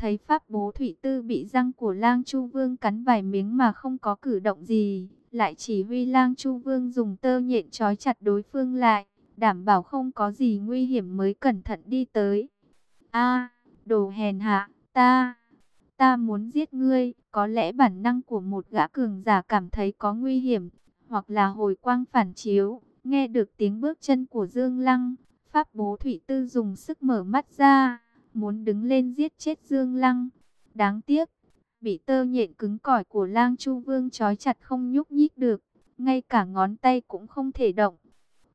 Thấy pháp bố thủy tư bị răng của lang chu vương cắn vài miếng mà không có cử động gì, lại chỉ huy lang chu vương dùng tơ nhện trói chặt đối phương lại, đảm bảo không có gì nguy hiểm mới cẩn thận đi tới. A, đồ hèn hạ, ta, ta muốn giết ngươi, có lẽ bản năng của một gã cường giả cảm thấy có nguy hiểm, hoặc là hồi quang phản chiếu, nghe được tiếng bước chân của Dương Lăng, Pháp bố Thủy Tư dùng sức mở mắt ra, muốn đứng lên giết chết Dương Lăng. Đáng tiếc, bị tơ nhện cứng cỏi của lang Chu Vương trói chặt không nhúc nhích được, ngay cả ngón tay cũng không thể động.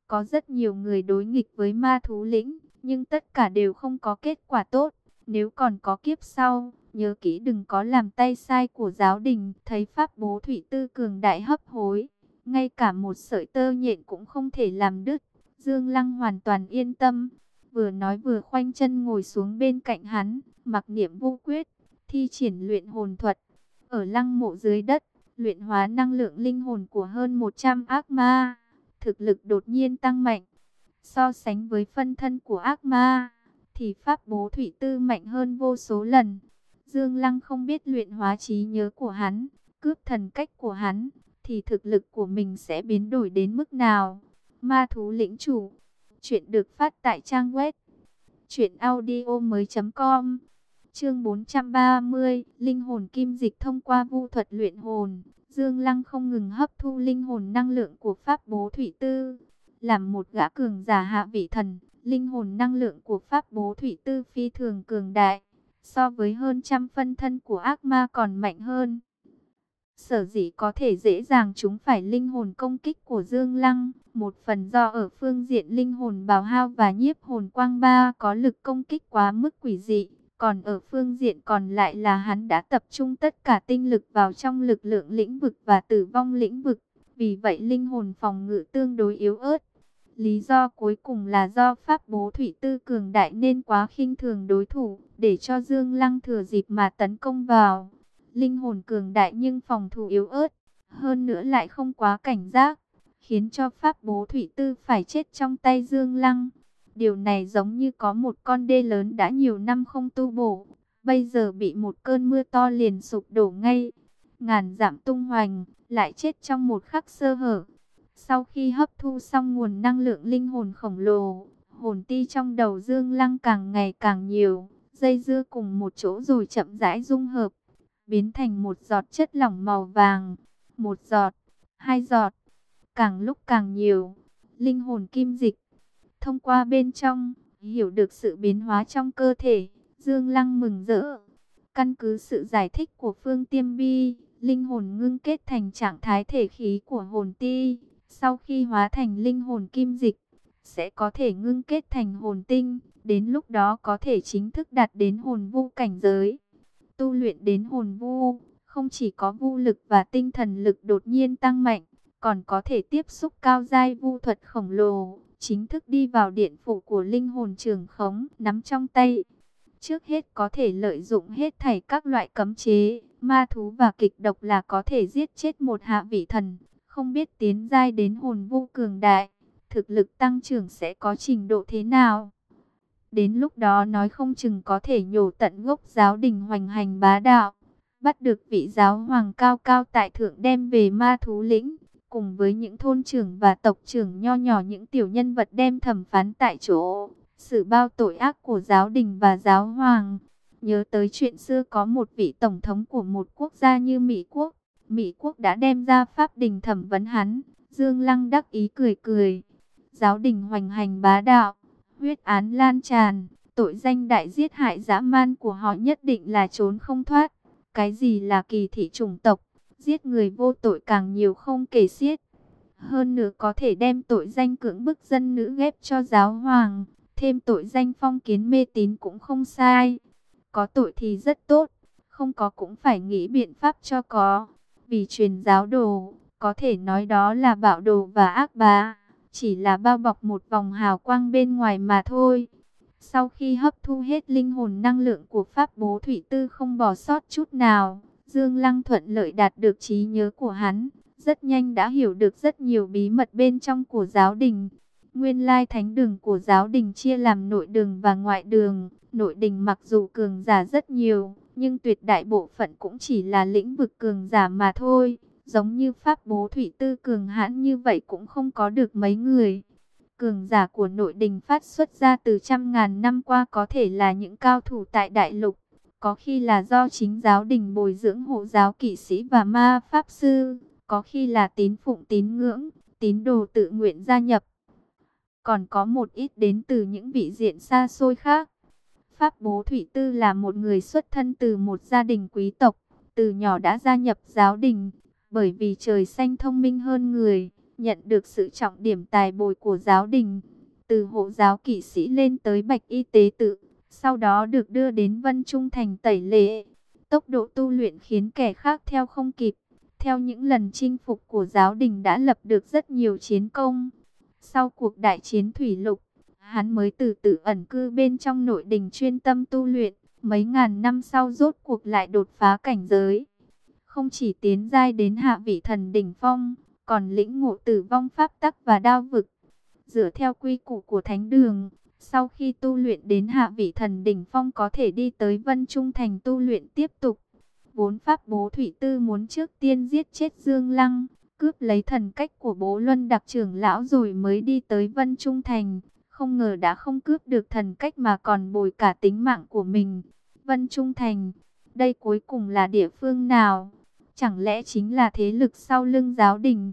Có rất nhiều người đối nghịch với ma thú lĩnh, nhưng tất cả đều không có kết quả tốt. Nếu còn có kiếp sau, nhớ kỹ đừng có làm tay sai của giáo đình. Thấy pháp bố thủy tư cường đại hấp hối, ngay cả một sợi tơ nhện cũng không thể làm đứt. Dương Lăng hoàn toàn yên tâm, vừa nói vừa khoanh chân ngồi xuống bên cạnh hắn, mặc niệm vô quyết, thi triển luyện hồn thuật. Ở lăng mộ dưới đất, luyện hóa năng lượng linh hồn của hơn 100 ác ma, thực lực đột nhiên tăng mạnh. So sánh với phân thân của ác ma, thì pháp bố thủy tư mạnh hơn vô số lần. Dương Lăng không biết luyện hóa trí nhớ của hắn, cướp thần cách của hắn, thì thực lực của mình sẽ biến đổi đến mức nào. Ma thú lĩnh chủ, chuyện được phát tại trang web truyệnaudiomoi.com. Chương 430, linh hồn kim dịch thông qua vu thuật luyện hồn. Dương Lăng không ngừng hấp thu linh hồn năng lượng của Pháp Bố Thủy Tư. Làm một gã cường giả hạ vị thần, linh hồn năng lượng của Pháp Bố Thủy Tư phi thường cường đại. So với hơn trăm phân thân của ác ma còn mạnh hơn. Sở dĩ có thể dễ dàng chúng phải linh hồn công kích của Dương Lăng, một phần do ở phương diện linh hồn bào hao và nhiếp hồn quang ba có lực công kích quá mức quỷ dị, còn ở phương diện còn lại là hắn đã tập trung tất cả tinh lực vào trong lực lượng lĩnh vực và tử vong lĩnh vực, vì vậy linh hồn phòng ngự tương đối yếu ớt. Lý do cuối cùng là do pháp bố thủy tư cường đại nên quá khinh thường đối thủ, để cho Dương Lăng thừa dịp mà tấn công vào linh hồn cường đại nhưng phòng thủ yếu ớt, hơn nữa lại không quá cảnh giác, khiến cho pháp bố thủy tư phải chết trong tay Dương Lăng. Điều này giống như có một con đê lớn đã nhiều năm không tu bổ, bây giờ bị một cơn mưa to liền sụp đổ ngay. Ngàn giảm tung hoành, lại chết trong một khắc sơ hở. Sau khi hấp thu xong nguồn năng lượng linh hồn khổng lồ, hồn ti trong đầu Dương Lăng càng ngày càng nhiều, dây dưa cùng một chỗ rồi chậm rãi dung hợp biến thành một giọt chất lỏng màu vàng, một giọt, hai giọt, càng lúc càng nhiều. Linh hồn kim dịch, thông qua bên trong, hiểu được sự biến hóa trong cơ thể, Dương Lăng mừng rỡ. Căn cứ sự giải thích của Phương Tiêm Bi, linh hồn ngưng kết thành trạng thái thể khí của hồn ti, sau khi hóa thành linh hồn kim dịch, sẽ có thể ngưng kết thành hồn tinh, đến lúc đó có thể chính thức đạt đến hồn vu cảnh giới tu luyện đến hồn vu, không chỉ có vu lực và tinh thần lực đột nhiên tăng mạnh, còn có thể tiếp xúc cao giai vu thuật khổng lồ, chính thức đi vào điện phủ của linh hồn trường khống, nắm trong tay. Trước hết có thể lợi dụng hết thảy các loại cấm chế, ma thú và kịch độc là có thể giết chết một hạ vị thần, không biết tiến giai đến hồn vu cường đại, thực lực tăng trưởng sẽ có trình độ thế nào. Đến lúc đó nói không chừng có thể nhổ tận gốc giáo đình hoành hành bá đạo. Bắt được vị giáo hoàng cao cao tại thượng đem về ma thú lĩnh. Cùng với những thôn trưởng và tộc trưởng nho nhỏ những tiểu nhân vật đem thẩm phán tại chỗ. Sự bao tội ác của giáo đình và giáo hoàng. Nhớ tới chuyện xưa có một vị tổng thống của một quốc gia như Mỹ Quốc. Mỹ Quốc đã đem ra pháp đình thẩm vấn hắn. Dương Lăng đắc ý cười cười. Giáo đình hoành hành bá đạo huyết án lan tràn, tội danh đại giết hại dã man của họ nhất định là trốn không thoát. Cái gì là kỳ thị chủng tộc, giết người vô tội càng nhiều không kể xiết. Hơn nữa có thể đem tội danh cưỡng bức dân nữ ghép cho giáo hoàng, thêm tội danh phong kiến mê tín cũng không sai. Có tội thì rất tốt, không có cũng phải nghĩ biện pháp cho có. Vì truyền giáo đồ, có thể nói đó là bạo đồ và ác bá chỉ là bao bọc một vòng hào quang bên ngoài mà thôi. Sau khi hấp thu hết linh hồn năng lượng của Pháp Bố Thủy Tư không bỏ sót chút nào, Dương Lăng thuận lợi đạt được trí nhớ của hắn, rất nhanh đã hiểu được rất nhiều bí mật bên trong của giáo đình. Nguyên lai thánh đường của giáo đình chia làm nội đường và ngoại đường, Nội đình mặc dù cường giả rất nhiều, nhưng tuyệt đại bộ phận cũng chỉ là lĩnh vực cường giả mà thôi. Giống như pháp bố thủy tư cường hãn như vậy cũng không có được mấy người. Cường giả của nội đình phát xuất ra từ trăm ngàn năm qua có thể là những cao thủ tại đại lục. Có khi là do chính giáo đình bồi dưỡng hộ giáo kỵ sĩ và ma pháp sư. Có khi là tín phụng tín ngưỡng, tín đồ tự nguyện gia nhập. Còn có một ít đến từ những vị diện xa xôi khác. Pháp Bố Thủy Tư là một người xuất thân từ một gia đình quý tộc, từ nhỏ đã gia nhập giáo đình, bởi vì trời xanh thông minh hơn người, nhận được sự trọng điểm tài bồi của giáo đình, từ hộ giáo kỵ sĩ lên tới bạch y tế tự, sau đó được đưa đến Vân Trung Thành tẩy lệ. Tốc độ tu luyện khiến kẻ khác theo không kịp, theo những lần chinh phục của giáo đình đã lập được rất nhiều chiến công. Sau cuộc đại chiến Thủy Lục, hắn mới từ từ ẩn cư bên trong nội đình chuyên tâm tu luyện, mấy ngàn năm sau rốt cuộc lại đột phá cảnh giới. Không chỉ tiến giai đến hạ vị thần đỉnh phong, còn lĩnh ngộ tử vong pháp tắc và đao vực. Dựa theo quy củ của thánh đường, sau khi tu luyện đến hạ vị thần đỉnh phong có thể đi tới vân trung thành tu luyện tiếp tục. Vốn pháp bố thủy tư muốn trước tiên giết chết Dương Lăng, cướp lấy thần cách của bố luân đặc trưởng lão rồi mới đi tới vân trung thành. Không ngờ đã không cướp được thần cách mà còn bồi cả tính mạng của mình. Vân Trung Thành, đây cuối cùng là địa phương nào? Chẳng lẽ chính là thế lực sau lưng giáo đình?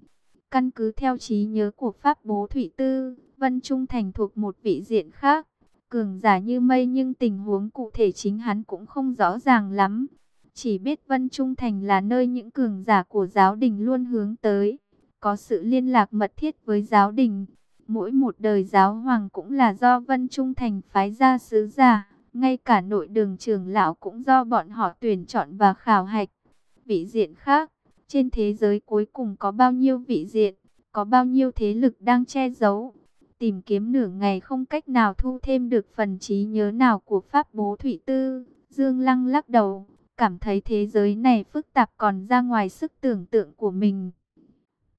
Căn cứ theo trí nhớ của Pháp Bố Thủy Tư, Vân Trung Thành thuộc một vị diện khác. Cường giả như mây nhưng tình huống cụ thể chính hắn cũng không rõ ràng lắm. Chỉ biết Vân Trung Thành là nơi những cường giả của giáo đình luôn hướng tới. Có sự liên lạc mật thiết với giáo đình. Mỗi một đời giáo hoàng cũng là do Vân Trung Thành phái ra sứ giả. Ngay cả nội đường trưởng lão cũng do bọn họ tuyển chọn và khảo hạch. Vị diện khác, trên thế giới cuối cùng có bao nhiêu vị diện, có bao nhiêu thế lực đang che giấu. Tìm kiếm nửa ngày không cách nào thu thêm được phần trí nhớ nào của Pháp Bố Thủy Tư. Dương Lăng lắc đầu, cảm thấy thế giới này phức tạp còn ra ngoài sức tưởng tượng của mình.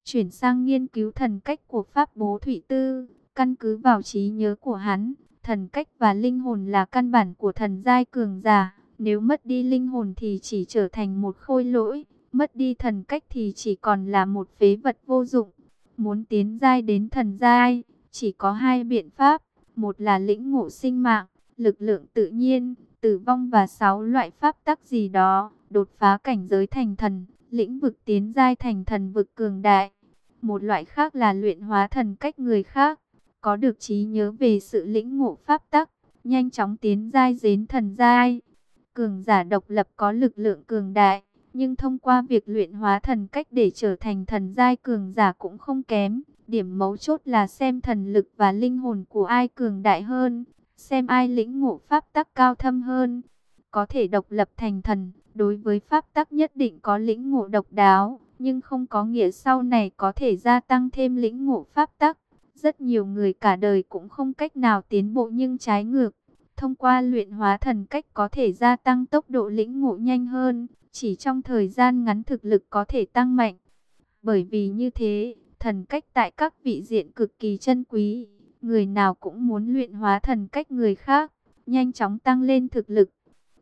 Chuyển sang nghiên cứu thần cách của Pháp Bố Thủy Tư, căn cứ vào trí nhớ của hắn, thần cách và linh hồn là căn bản của thần giai cường giả. Nếu mất đi linh hồn thì chỉ trở thành một khôi lỗi, mất đi thần cách thì chỉ còn là một phế vật vô dụng. Muốn tiến giai đến thần giai, chỉ có hai biện pháp, một là lĩnh ngộ sinh mạng, lực lượng tự nhiên, tử vong và sáu loại pháp tắc gì đó, đột phá cảnh giới thành thần, lĩnh vực tiến giai thành thần vực cường đại. Một loại khác là luyện hóa thần cách người khác, có được trí nhớ về sự lĩnh ngộ pháp tắc, nhanh chóng tiến giai đến thần giai. Cường giả độc lập có lực lượng cường đại, nhưng thông qua việc luyện hóa thần cách để trở thành thần giai cường giả cũng không kém. Điểm mấu chốt là xem thần lực và linh hồn của ai cường đại hơn, xem ai lĩnh ngộ pháp tắc cao thâm hơn. Có thể độc lập thành thần, đối với pháp tắc nhất định có lĩnh ngộ độc đáo, nhưng không có nghĩa sau này có thể gia tăng thêm lĩnh ngộ pháp tắc. Rất nhiều người cả đời cũng không cách nào tiến bộ nhưng trái ngược. Thông qua luyện hóa thần cách có thể gia tăng tốc độ lĩnh ngộ nhanh hơn, chỉ trong thời gian ngắn thực lực có thể tăng mạnh. Bởi vì như thế, thần cách tại các vị diện cực kỳ chân quý, người nào cũng muốn luyện hóa thần cách người khác, nhanh chóng tăng lên thực lực.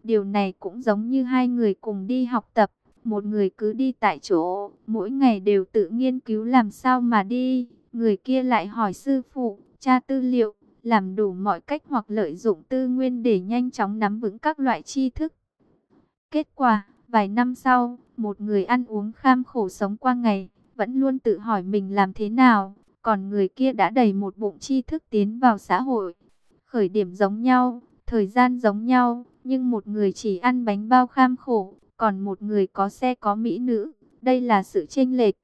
Điều này cũng giống như hai người cùng đi học tập, một người cứ đi tại chỗ, mỗi ngày đều tự nghiên cứu làm sao mà đi, người kia lại hỏi sư phụ, tra tư liệu, làm đủ mọi cách hoặc lợi dụng tư nguyên để nhanh chóng nắm vững các loại tri thức. Kết quả, vài năm sau, một người ăn uống kham khổ sống qua ngày, vẫn luôn tự hỏi mình làm thế nào, còn người kia đã đầy một bụng tri thức tiến vào xã hội. Khởi điểm giống nhau, thời gian giống nhau, nhưng một người chỉ ăn bánh bao kham khổ, còn một người có xe có mỹ nữ, đây là sự chênh lệch.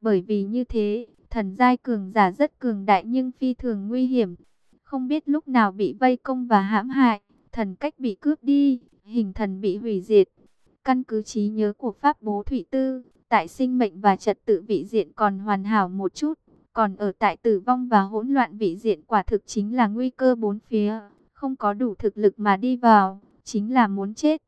Bởi vì như thế, thần giai cường giả rất cường đại nhưng phi thường nguy hiểm không biết lúc nào bị vây công và hãm hại, thần cách bị cướp đi, hình thần bị hủy diệt. Căn cứ trí nhớ của Pháp Bố Thủy Tư, tại sinh mệnh và trật tự vị diện còn hoàn hảo một chút, còn ở tại tử vong và hỗn loạn vị diện quả thực chính là nguy cơ bốn phía, không có đủ thực lực mà đi vào, chính là muốn chết.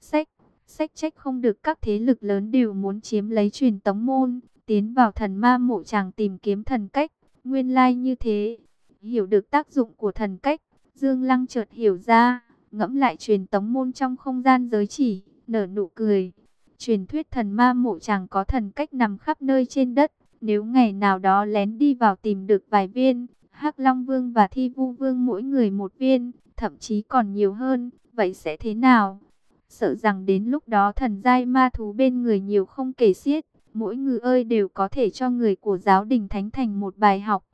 Sách, sách trách không được các thế lực lớn đều muốn chiếm lấy truyền tống môn, tiến vào thần ma mộ chàng tìm kiếm thần cách, nguyên lai like như thế. Hiểu được tác dụng của thần cách, Dương Lăng chợt hiểu ra, ngẫm lại truyền tống môn trong không gian giới chỉ, nở nụ cười. Truyền thuyết thần ma mộ chàng có thần cách nằm khắp nơi trên đất, nếu ngày nào đó lén đi vào tìm được vài viên, Hắc Long Vương và Thi Vu Vương mỗi người một viên, thậm chí còn nhiều hơn, vậy sẽ thế nào? Sợ rằng đến lúc đó thần giai ma thú bên người nhiều không kể xiết, mỗi người ơi đều có thể cho người của giáo đình thánh thành một bài học.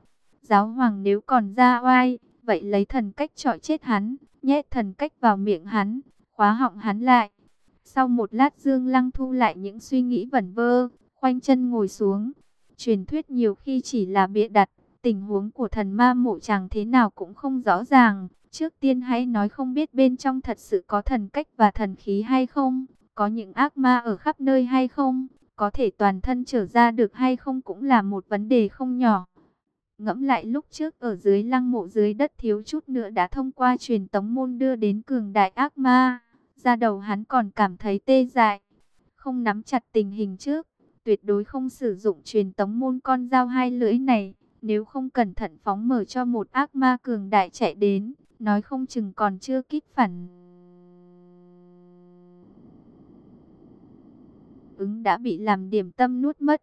Giáo hoàng nếu còn ra oai, vậy lấy thần cách trọi chết hắn, nhét thần cách vào miệng hắn, khóa họng hắn lại. Sau một lát Dương Lăng thu lại những suy nghĩ vẩn vơ, khoanh chân ngồi xuống. Truyền thuyết nhiều khi chỉ là bịa đặt, tình huống của thần ma mộ chàng thế nào cũng không rõ ràng. Trước tiên hãy nói không biết bên trong thật sự có thần cách và thần khí hay không, có những ác ma ở khắp nơi hay không, có thể toàn thân trở ra được hay không cũng là một vấn đề không nhỏ. Ngẫm lại lúc trước ở dưới lăng mộ dưới đất thiếu chút nữa đã thông qua truyền tống môn đưa đến cường đại ác ma. Ra đầu hắn còn cảm thấy tê dại. Không nắm chặt tình hình trước, tuyệt đối không sử dụng truyền tống môn con dao hai lưỡi này. Nếu không cẩn thận phóng mở cho một ác ma cường đại chạy đến, nói không chừng còn chưa kích phản. Ứng đã bị làm điểm tâm nuốt mất.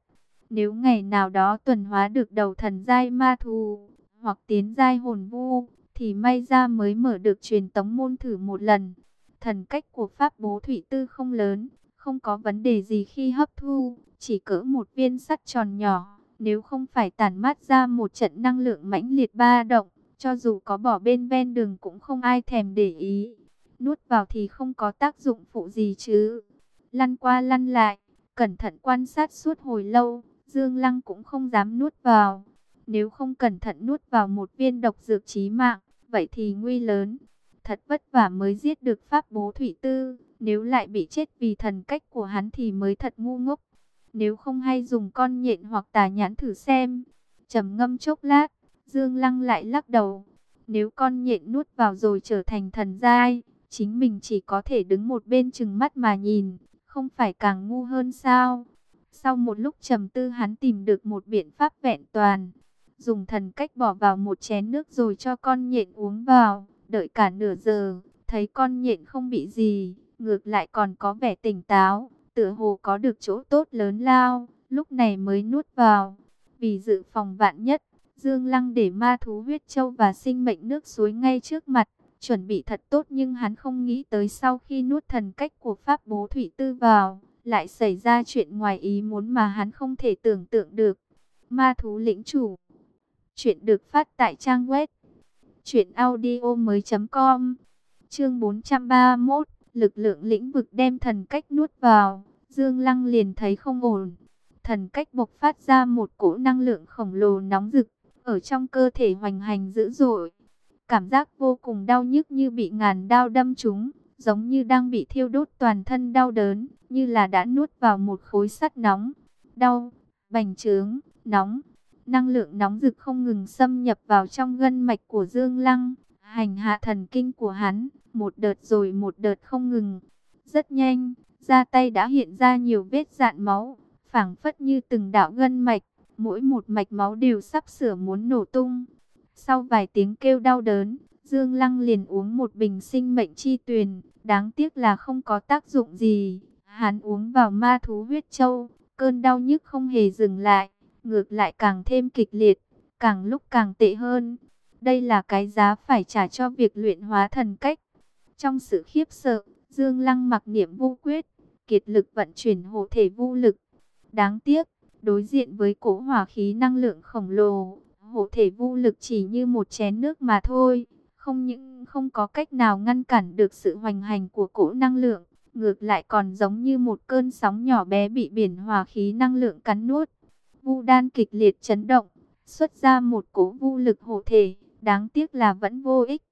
Nếu ngày nào đó tuần hóa được đầu thần giai ma thù, hoặc tiến giai hồn vu, thì may ra mới mở được truyền tống môn thử một lần. Thần cách của Pháp Bố Thủy Tư không lớn, không có vấn đề gì khi hấp thu, chỉ cỡ một viên sắt tròn nhỏ. Nếu không phải tản mát ra một trận năng lượng mãnh liệt ba động, cho dù có bỏ bên ven đường cũng không ai thèm để ý. Nuốt vào thì không có tác dụng phụ gì chứ. Lăn qua lăn lại, cẩn thận quan sát suốt hồi lâu, Dương Lăng cũng không dám nuốt vào. Nếu không cẩn thận nuốt vào một viên độc dược chí mạng, vậy thì nguy lớn. Thật vất vả mới giết được Pháp Bố Thủy Tư, nếu lại bị chết vì thần cách của hắn thì mới thật ngu ngốc. Nếu không hay dùng con nhện hoặc tà nhãn thử xem. trầm ngâm chốc lát, Dương Lăng lại lắc đầu. Nếu con nhện nuốt vào rồi trở thành thần giai, chính mình chỉ có thể đứng một bên chừng mắt mà nhìn, không phải càng ngu hơn sao? Sau một lúc trầm tư hắn tìm được một biện pháp vẹn toàn. Dùng thần cách bỏ vào một chén nước rồi cho con nhện uống vào. Đợi cả nửa giờ, thấy con nhện không bị gì, ngược lại còn có vẻ tỉnh táo. Tựa hồ có được chỗ tốt lớn lao, lúc này mới nuốt vào. Vì dự phòng vạn nhất, Dương Lăng để ma thú huyết châu và sinh mệnh nước suối ngay trước mặt. Chuẩn bị thật tốt nhưng hắn không nghĩ tới sau khi nuốt thần cách của Pháp Bố Thủy Tư vào lại xảy ra chuyện ngoài ý muốn mà hắn không thể tưởng tượng được. Ma thú lĩnh chủ. Chuyện được phát tại trang web truyệnaudiomoi.com. Chương 431, lực lượng lĩnh vực đem thần cách nuốt vào, Dương Lăng liền thấy không ổn. Thần cách bộc phát ra một cỗ năng lượng khổng lồ nóng rực, ở trong cơ thể hoành hành dữ dội. Cảm giác vô cùng đau nhức như bị ngàn đao đâm trúng giống như đang bị thiêu đốt toàn thân đau đớn, như là đã nuốt vào một khối sắt nóng. Đau, bành trướng, nóng, năng lượng nóng rực không ngừng xâm nhập vào trong gân mạch của Dương Lăng, hành hạ thần kinh của hắn, một đợt rồi một đợt không ngừng. Rất nhanh, da tay đã hiện ra nhiều vết dạn máu, phảng phất như từng đạo gân mạch, mỗi một mạch máu đều sắp sửa muốn nổ tung. Sau vài tiếng kêu đau đớn, Dương Lăng liền uống một bình sinh mệnh chi tuyền, đáng tiếc là không có tác dụng gì. Hắn uống vào ma thú huyết châu, cơn đau nhức không hề dừng lại, ngược lại càng thêm kịch liệt, càng lúc càng tệ hơn. Đây là cái giá phải trả cho việc luyện hóa thần cách. Trong sự khiếp sợ, Dương Lăng mặc niệm vô quyết, kiệt lực vận chuyển hộ thể vô lực. Đáng tiếc, đối diện với cỗ hỏa khí năng lượng khổng lồ, hộ thể vô lực chỉ như một chén nước mà thôi không những không có cách nào ngăn cản được sự hoành hành của cỗ năng lượng, ngược lại còn giống như một cơn sóng nhỏ bé bị biển hòa khí năng lượng cắn nuốt. Vu đan kịch liệt chấn động, xuất ra một cỗ vu lực hộ thể, đáng tiếc là vẫn vô ích.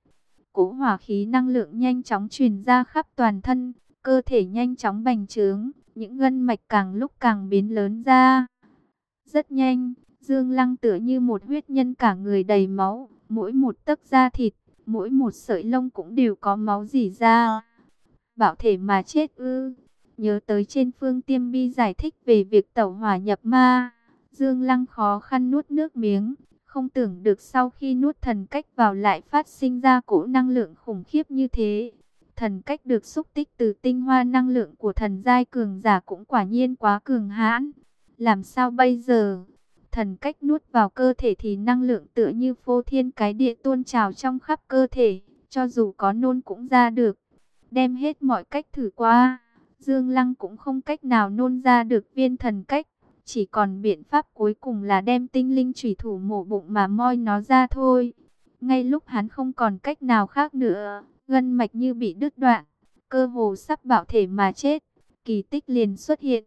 Cỗ hỏa khí năng lượng nhanh chóng truyền ra khắp toàn thân, cơ thể nhanh chóng bành trướng, những gân mạch càng lúc càng biến lớn ra. Rất nhanh, Dương Lăng tựa như một huyết nhân cả người đầy máu, mỗi một tấc da thịt mỗi một sợi lông cũng đều có máu dì ra. Bảo thể mà chết ư. Nhớ tới trên phương tiêm bi giải thích về việc tẩu hỏa nhập ma. Dương Lăng khó khăn nuốt nước miếng. Không tưởng được sau khi nuốt thần cách vào lại phát sinh ra cỗ năng lượng khủng khiếp như thế. Thần cách được xúc tích từ tinh hoa năng lượng của thần giai cường giả cũng quả nhiên quá cường hãn. Làm sao bây giờ? Thần cách nuốt vào cơ thể thì năng lượng tựa như phô thiên cái địa tuôn trào trong khắp cơ thể, cho dù có nôn cũng ra được. Đem hết mọi cách thử qua, Dương Lăng cũng không cách nào nôn ra được viên thần cách. Chỉ còn biện pháp cuối cùng là đem tinh linh chủy thủ mổ bụng mà moi nó ra thôi. Ngay lúc hắn không còn cách nào khác nữa, gân mạch như bị đứt đoạn, cơ hồ sắp bạo thể mà chết. Kỳ tích liền xuất hiện.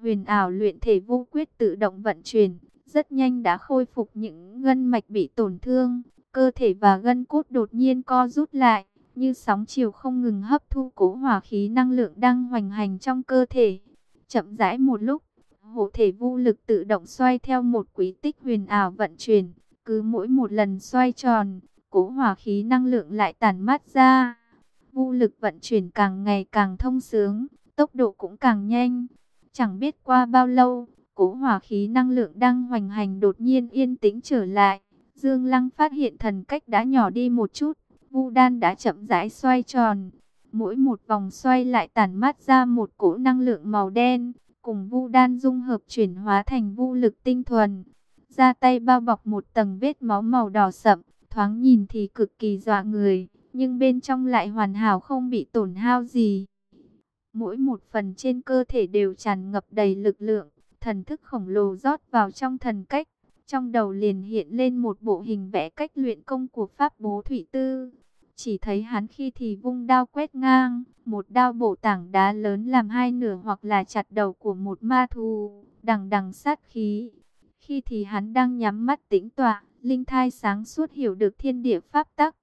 Huyền ảo luyện thể vô quyết tự động vận chuyển, rất nhanh đã khôi phục những gân mạch bị tổn thương. Cơ thể và gân cốt đột nhiên co rút lại, như sóng chiều không ngừng hấp thu cố hỏa khí năng lượng đang hoành hành trong cơ thể. Chậm rãi một lúc, hộ thể vô lực tự động xoay theo một quý tích huyền ảo vận chuyển. Cứ mỗi một lần xoay tròn, cố hỏa khí năng lượng lại tản mát ra. Vô lực vận chuyển càng ngày càng thông sướng, tốc độ cũng càng nhanh. Chẳng biết qua bao lâu, cỗ hỏa khí năng lượng đang hoành hành đột nhiên yên tĩnh trở lại. Dương Lăng phát hiện thần cách đã nhỏ đi một chút, Vu đan đã chậm rãi xoay tròn. Mỗi một vòng xoay lại tản mát ra một cỗ năng lượng màu đen, cùng vu đan dung hợp chuyển hóa thành vu lực tinh thuần. Ra tay bao bọc một tầng vết máu màu đỏ sậm, thoáng nhìn thì cực kỳ dọa người, nhưng bên trong lại hoàn hảo không bị tổn hao gì. Mỗi một phần trên cơ thể đều tràn ngập đầy lực lượng, thần thức khổng lồ rót vào trong thần cách. Trong đầu liền hiện lên một bộ hình vẽ cách luyện công của Pháp Bố Thủy Tư. Chỉ thấy hắn khi thì vung đao quét ngang, một đao bổ tảng đá lớn làm hai nửa hoặc là chặt đầu của một ma thú, đằng đằng sát khí. Khi thì hắn đang nhắm mắt tĩnh tọa, linh thai sáng suốt hiểu được thiên địa pháp tắc.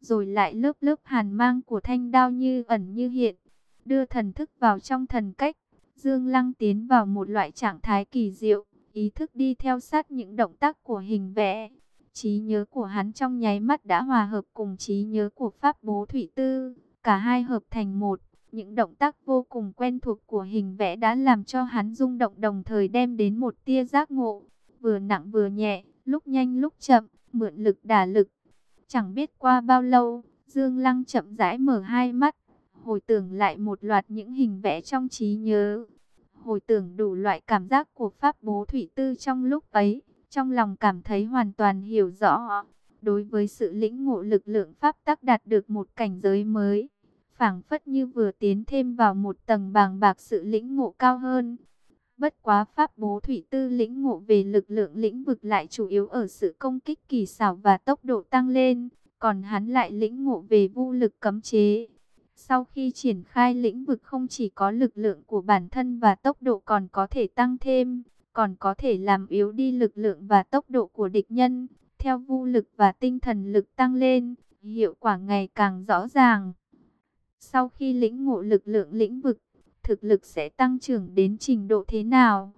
Rồi lại lớp lớp hàn mang của thanh đao như ẩn như hiện, đưa thần thức vào trong thần cách. Dương Lăng tiến vào một loại trạng thái kỳ diệu, ý thức đi theo sát những động tác của hình vẽ. Trí nhớ của hắn trong nháy mắt đã hòa hợp cùng trí nhớ của Pháp Bố Thủy Tư, cả hai hợp thành một. Những động tác vô cùng quen thuộc của hình vẽ đã làm cho hắn rung động đồng thời đem đến một tia giác ngộ, vừa nặng vừa nhẹ, lúc nhanh lúc chậm, mượn lực đả lực. Chẳng biết qua bao lâu, Dương Lăng chậm rãi mở hai mắt, hồi tưởng lại một loạt những hình vẽ trong trí nhớ, hồi tưởng đủ loại cảm giác của Pháp Bố Thủy Tư trong lúc ấy, trong lòng cảm thấy hoàn toàn hiểu rõ. Đối với sự lĩnh ngộ lực lượng Pháp tắc đạt được một cảnh giới mới, phảng phất như vừa tiến thêm vào một tầng bàng bạc sự lĩnh ngộ cao hơn. Bất quá Pháp Bố Thủy Tư lĩnh ngộ về lực lượng lĩnh vực lại chủ yếu ở sự công kích kỳ xảo và tốc độ tăng lên, còn hắn lại lĩnh ngộ về vô lực cấm chế sau khi triển khai lĩnh vực không chỉ có lực lượng của bản thân và tốc độ còn có thể tăng thêm, còn có thể làm yếu đi lực lượng và tốc độ của địch nhân. Theo vu lực và tinh thần lực tăng lên, hiệu quả ngày càng rõ ràng. Sau khi lĩnh ngộ lực lượng lĩnh vực, thực lực sẽ tăng trưởng đến trình độ thế nào?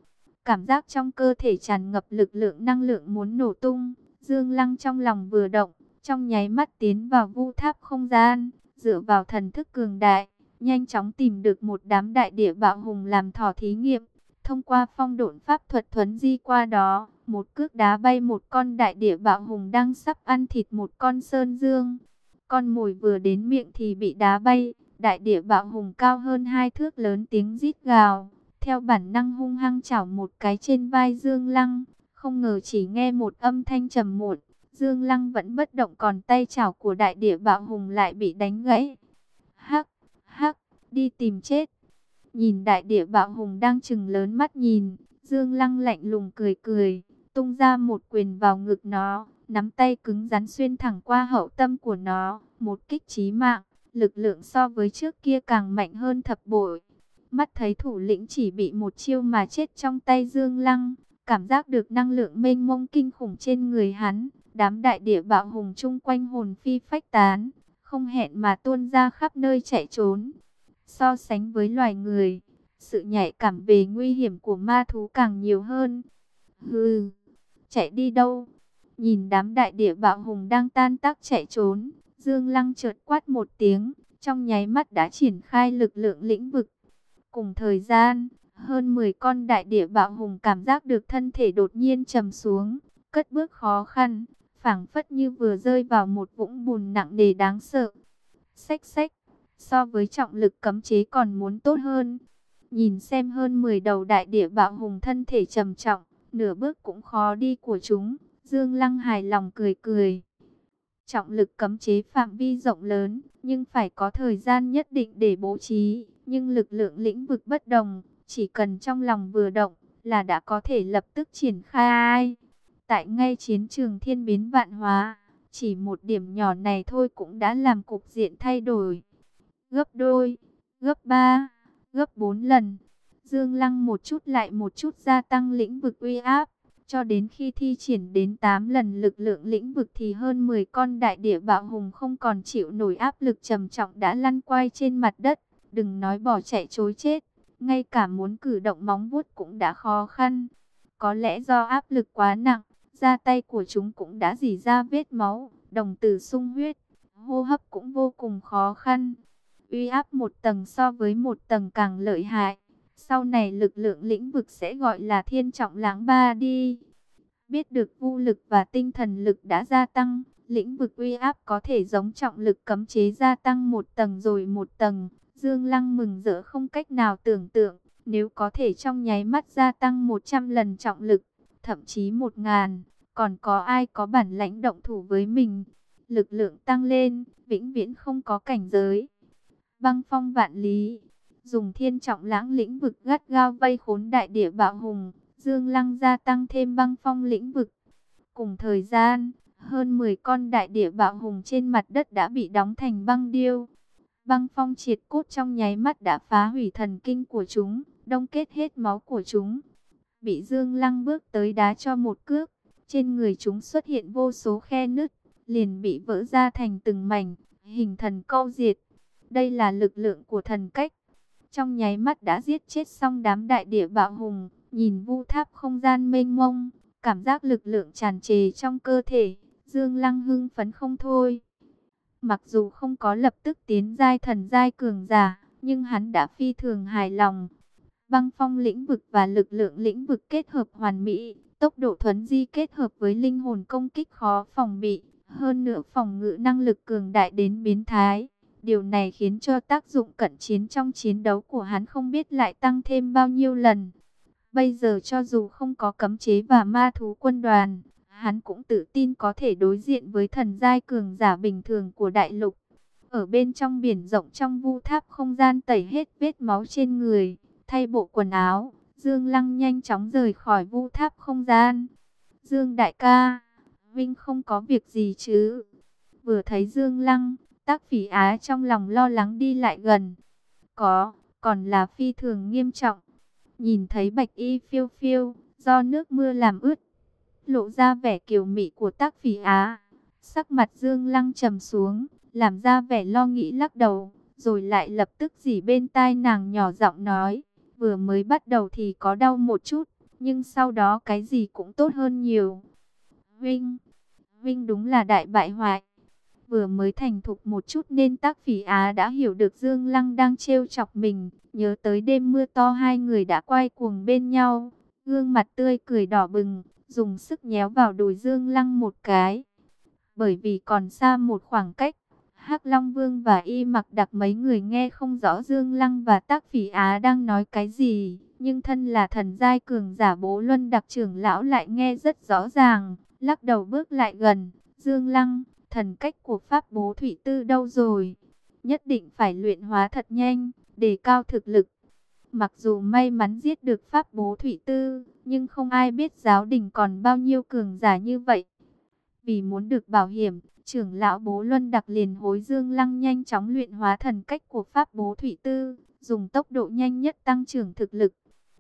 Cảm giác trong cơ thể tràn ngập lực lượng năng lượng muốn nổ tung, Dương Lăng trong lòng vừa động, trong nháy mắt tiến vào vu tháp không gian dựa vào thần thức cường đại, nhanh chóng tìm được một đám đại địa bạo hùng làm thỏ thí nghiệm. Thông qua phong độn pháp thuật thuấn di qua đó, một cước đá bay một con đại địa bạo hùng đang sắp ăn thịt một con sơn dương. Con mồi vừa đến miệng thì bị đá bay, đại địa bạo hùng cao hơn hai thước lớn tiếng rít gào. Theo bản năng hung hăng chảo một cái trên vai Dương Lăng, không ngờ chỉ nghe một âm thanh trầm muộn, Dương Lăng vẫn bất động còn tay chảo của đại địa bạo hùng lại bị đánh gãy. Hắc, hắc, đi tìm chết. Nhìn đại địa bạo hùng đang chừng lớn mắt nhìn, Dương Lăng lạnh lùng cười cười, tung ra một quyền vào ngực nó, nắm tay cứng rắn xuyên thẳng qua hậu tâm của nó, một kích chí mạng, lực lượng so với trước kia càng mạnh hơn thập bội. Mắt thấy thủ lĩnh chỉ bị một chiêu mà chết trong tay Dương Lăng, cảm giác được năng lượng mênh mông kinh khủng trên người hắn, Đám đại địa bạo hùng chung quanh hồn phi phách tán, không hẹn mà tuôn ra khắp nơi chạy trốn. So sánh với loài người, sự nhạy cảm về nguy hiểm của ma thú càng nhiều hơn. Hừ, chạy đi đâu? Nhìn đám đại địa bạo hùng đang tan tác chạy trốn, Dương Lăng chợt quát một tiếng, trong nháy mắt đã triển khai lực lượng lĩnh vực. Cùng thời gian, hơn 10 con đại địa bạo hùng cảm giác được thân thể đột nhiên trầm xuống, cất bước khó khăn, phảng phất như vừa rơi vào một vũng bùn nặng nề đáng sợ. Xách xách, so với trọng lực cấm chế còn muốn tốt hơn. Nhìn xem hơn 10 đầu đại địa bạo hùng thân thể trầm trọng, nửa bước cũng khó đi của chúng, Dương Lăng hài lòng cười cười. Trọng lực cấm chế phạm vi rộng lớn, nhưng phải có thời gian nhất định để bố trí, nhưng lực lượng lĩnh vực bất đồng, chỉ cần trong lòng vừa động là đã có thể lập tức triển khai. Tại ngay chiến trường thiên biến vạn hóa, chỉ một điểm nhỏ này thôi cũng đã làm cục diện thay đổi. Gấp đôi, gấp ba, gấp bốn lần. Dương Lăng một chút lại một chút gia tăng lĩnh vực uy áp. Cho đến khi thi triển đến 8 lần lực lượng lĩnh vực thì hơn 10 con đại địa bạo hùng không còn chịu nổi áp lực trầm trọng đã lăn quay trên mặt đất. Đừng nói bỏ chạy chối chết, ngay cả muốn cử động móng vuốt cũng đã khó khăn. Có lẽ do áp lực quá nặng, da tay của chúng cũng đã dì ra vết máu, đồng tử sung huyết, hô hấp cũng vô cùng khó khăn. Uy áp một tầng so với một tầng càng lợi hại. Sau này lực lượng lĩnh vực sẽ gọi là thiên trọng lãng ba đi. Biết được vô lực và tinh thần lực đã gia tăng, lĩnh vực uy áp có thể giống trọng lực cấm chế gia tăng một tầng rồi một tầng. Dương Lăng mừng rỡ không cách nào tưởng tượng, nếu có thể trong nháy mắt gia tăng 100 lần trọng lực, thậm chí một ngàn, còn có ai có bản lãnh động thủ với mình. Lực lượng tăng lên, vĩnh viễn không có cảnh giới. Băng phong vạn lý, dùng thiên trọng lãng lĩnh vực gắt gao vây khốn đại địa bạo hùng, Dương Lăng gia tăng thêm băng phong lĩnh vực. Cùng thời gian, hơn 10 con đại địa bạo hùng trên mặt đất đã bị đóng thành băng điêu. Băng phong triệt cốt trong nháy mắt đã phá hủy thần kinh của chúng, đông kết hết máu của chúng. Bị Dương Lăng bước tới đá cho một cước, trên người chúng xuất hiện vô số khe nứt, liền bị vỡ ra thành từng mảnh, hình thần câu diệt. Đây là lực lượng của thần cách. Trong nháy mắt đã giết chết xong đám đại địa bạo hùng, nhìn vu tháp không gian mênh mông, cảm giác lực lượng tràn trề trong cơ thể, Dương Lăng hưng phấn không thôi. Mặc dù không có lập tức tiến giai thần giai cường giả, nhưng hắn đã phi thường hài lòng. Băng phong lĩnh vực và lực lượng lĩnh vực kết hợp hoàn mỹ, tốc độ thuấn di kết hợp với linh hồn công kích khó phòng bị, hơn nữa phòng ngự năng lực cường đại đến biến thái. Điều này khiến cho tác dụng cận chiến trong chiến đấu của hắn không biết lại tăng thêm bao nhiêu lần. Bây giờ cho dù không có cấm chế và ma thú quân đoàn, hắn cũng tự tin có thể đối diện với thần giai cường giả bình thường của đại lục. Ở bên trong biển rộng trong vu tháp không gian tẩy hết vết máu trên người, thay bộ quần áo, Dương Lăng nhanh chóng rời khỏi vu tháp không gian. Dương đại ca, Vinh không có việc gì chứ? Vừa thấy Dương Lăng, tác phỉ á trong lòng lo lắng đi lại gần. Có, còn là phi thường nghiêm trọng. Nhìn thấy bạch y phiêu phiêu, do nước mưa làm ướt lộ ra vẻ kiều mị của tác phỉ á. Sắc mặt Dương Lăng trầm xuống, làm ra vẻ lo nghĩ lắc đầu, rồi lại lập tức dỉ bên tai nàng nhỏ giọng nói, vừa mới bắt đầu thì có đau một chút, nhưng sau đó cái gì cũng tốt hơn nhiều. Vinh, Vinh đúng là đại bại hoại. Vừa mới thành thục một chút nên tác phỉ á đã hiểu được Dương Lăng đang trêu chọc mình, nhớ tới đêm mưa to hai người đã quay cuồng bên nhau, gương mặt tươi cười đỏ bừng, dùng sức nhéo vào đùi Dương Lăng một cái. Bởi vì còn xa một khoảng cách, Hắc Long Vương và Y Mặc Đặc mấy người nghe không rõ Dương Lăng và Tác Phỉ Á đang nói cái gì, nhưng thân là thần giai cường giả Bố Luân Đặc trưởng lão lại nghe rất rõ ràng, lắc đầu bước lại gần, Dương Lăng, thần cách của Pháp Bố Thủy Tư đâu rồi? Nhất định phải luyện hóa thật nhanh, để cao thực lực. Mặc dù may mắn giết được Pháp Bố Thủy Tư, nhưng không ai biết giáo đình còn bao nhiêu cường giả như vậy. Vì muốn được bảo hiểm, trưởng lão Bố Luân đặc liền hối Dương Lăng nhanh chóng luyện hóa thần cách của Pháp Bố Thủy Tư, dùng tốc độ nhanh nhất tăng trưởng thực lực.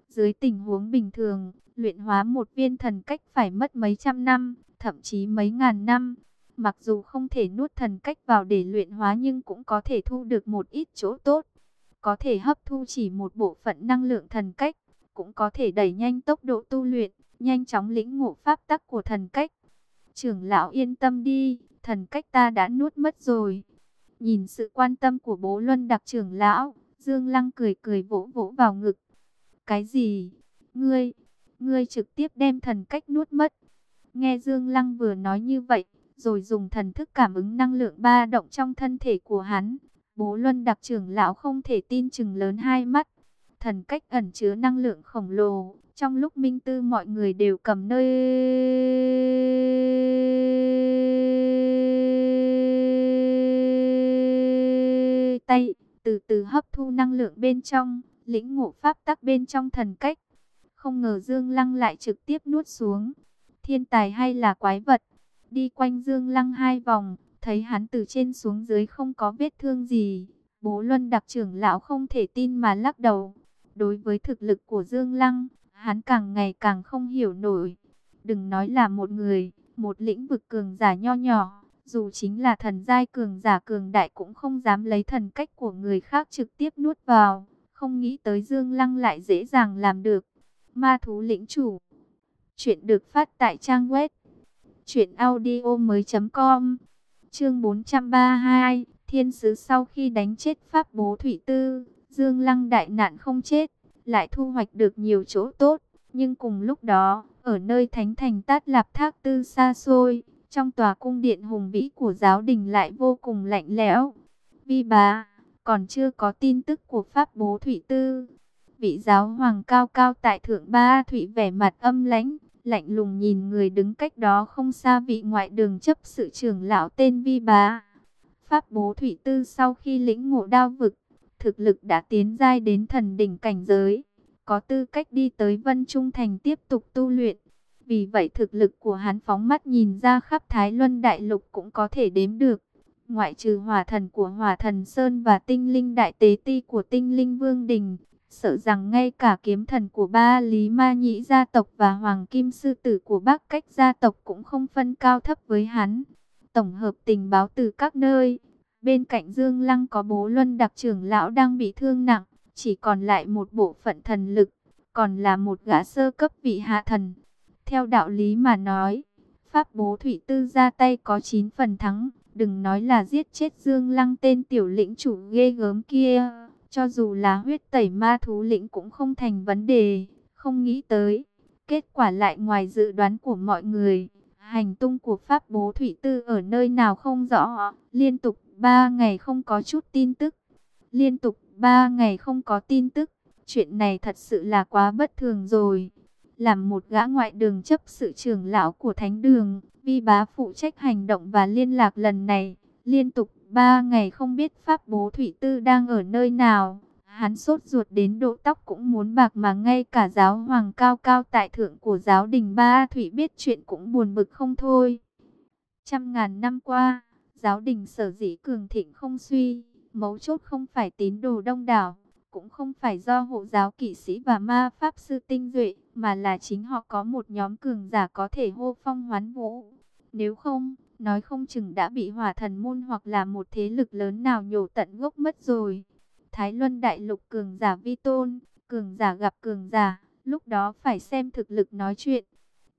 Dưới tình huống bình thường, luyện hóa một viên thần cách phải mất mấy trăm năm, thậm chí mấy ngàn năm. Mặc dù không thể nuốt thần cách vào để luyện hóa nhưng cũng có thể thu được một ít chỗ tốt. Có thể hấp thu chỉ một bộ phận năng lượng thần cách, cũng có thể đẩy nhanh tốc độ tu luyện, nhanh chóng lĩnh ngộ pháp tắc của thần cách. Trưởng lão yên tâm đi, thần cách ta đã nuốt mất rồi. Nhìn sự quan tâm của bố Luân đặc trưởng lão, Dương Lăng cười cười vỗ vỗ vào ngực. Cái gì? Ngươi, ngươi trực tiếp đem thần cách nuốt mất. Nghe Dương Lăng vừa nói như vậy, rồi dùng thần thức cảm ứng năng lượng ba động trong thân thể của hắn. Bố Luân đặc trưởng lão không thể tin chừng lớn hai mắt. Thần cách ẩn chứa năng lượng khổng lồ. Trong lúc minh tư mọi người đều cầm nơi tay, từ từ hấp thu năng lượng bên trong, lĩnh ngộ pháp tắc bên trong thần cách. Không ngờ Dương Lăng lại trực tiếp nuốt xuống. Thiên tài hay là quái vật? Đi quanh Dương Lăng hai vòng, thấy hắn từ trên xuống dưới không có vết thương gì. Bố Luân đặc trưởng lão không thể tin mà lắc đầu. Đối với thực lực của Dương Lăng, hắn càng ngày càng không hiểu nổi. Đừng nói là một người, một lĩnh vực cường giả nho nhỏ, dù chính là thần giai cường giả cường đại cũng không dám lấy thần cách của người khác trực tiếp nuốt vào. Không nghĩ tới Dương Lăng lại dễ dàng làm được. Ma thú lĩnh chủ. Chuyện được phát tại trang web. truyệnaudiomoi.com Chương 432. Thiên sứ sau khi đánh chết Pháp bố Thủy Tư. Dương Lăng đại nạn không chết. Lại thu hoạch được nhiều chỗ tốt. Nhưng cùng lúc đó, ở nơi thánh thành Tát Lạp Thác Tư xa xôi, trong tòa cung điện hùng vĩ của giáo đình lại vô cùng lạnh lẽo. Vi bá, còn chưa có tin tức của Pháp bố Thủy Tư. Vị giáo hoàng cao cao tại thượng ba Thủy vẻ mặt âm lãnh, lạnh lùng nhìn người đứng cách đó không xa vị ngoại đường chấp sự trưởng lão tên Vi bá. Pháp bố Thủy Tư sau khi lĩnh ngộ đao vực, thực lực đã tiến giai đến thần đỉnh cảnh giới, có tư cách đi tới Vân Trung Thành tiếp tục tu luyện. Vì vậy thực lực của hắn phóng mắt nhìn ra khắp Thái Luân Đại Lục cũng có thể đếm được. Ngoại trừ hỏa thần của hỏa thần Sơn và tinh linh đại tế ti của tinh linh Vương Đình. Sợ rằng ngay cả kiếm thần của ba Lý Ma Nhĩ gia tộc và Hoàng Kim Sư Tử của Bắc Cách gia tộc cũng không phân cao thấp với hắn. Tổng hợp tình báo từ các nơi. Bên cạnh Dương Lăng có bố Luân đặc trưởng lão đang bị thương nặng. Chỉ còn lại một bộ phận thần lực. Còn là một gã sơ cấp vị hạ thần. Theo đạo lý mà nói, Pháp bố Thủy Tư ra tay có 9 phần thắng, đừng nói là giết chết Dương Lăng tên tiểu lĩnh chủ ghê gớm kia, cho dù là huyết tẩy ma thú lĩnh cũng không thành vấn đề, không nghĩ tới. Kết quả lại ngoài dự đoán của mọi người, hành tung của Pháp bố Thủy Tư ở nơi nào không rõ, liên tục 3 ngày không có chút tin tức. Liên tục 3 ngày không có tin tức, chuyện này thật sự là quá bất thường rồi làm một gã ngoại đường chấp sự trưởng lão của thánh đường, vi bá phụ trách hành động và liên lạc lần này, liên tục ba ngày không biết pháp bố thủy tư đang ở nơi nào. Hắn sốt ruột đến độ tóc cũng muốn bạc mà ngay cả giáo hoàng cao cao tại thượng của giáo đình Ba Thủy biết chuyện cũng buồn bực không thôi. Trăm ngàn năm qua, giáo đình sở dĩ cường thịnh không suy, mấu chốt không phải tín đồ đông đảo, cũng không phải do hộ giáo kỵ sĩ và ma pháp sư tinh duệ, mà là chính họ có một nhóm cường giả có thể hô phong hoán vũ. Nếu không, nói không chừng đã bị hỏa thần môn hoặc là một thế lực lớn nào nhổ tận gốc mất rồi. Thái Luân Đại Lục cường giả vi tôn, cường giả gặp cường giả, lúc đó phải xem thực lực nói chuyện.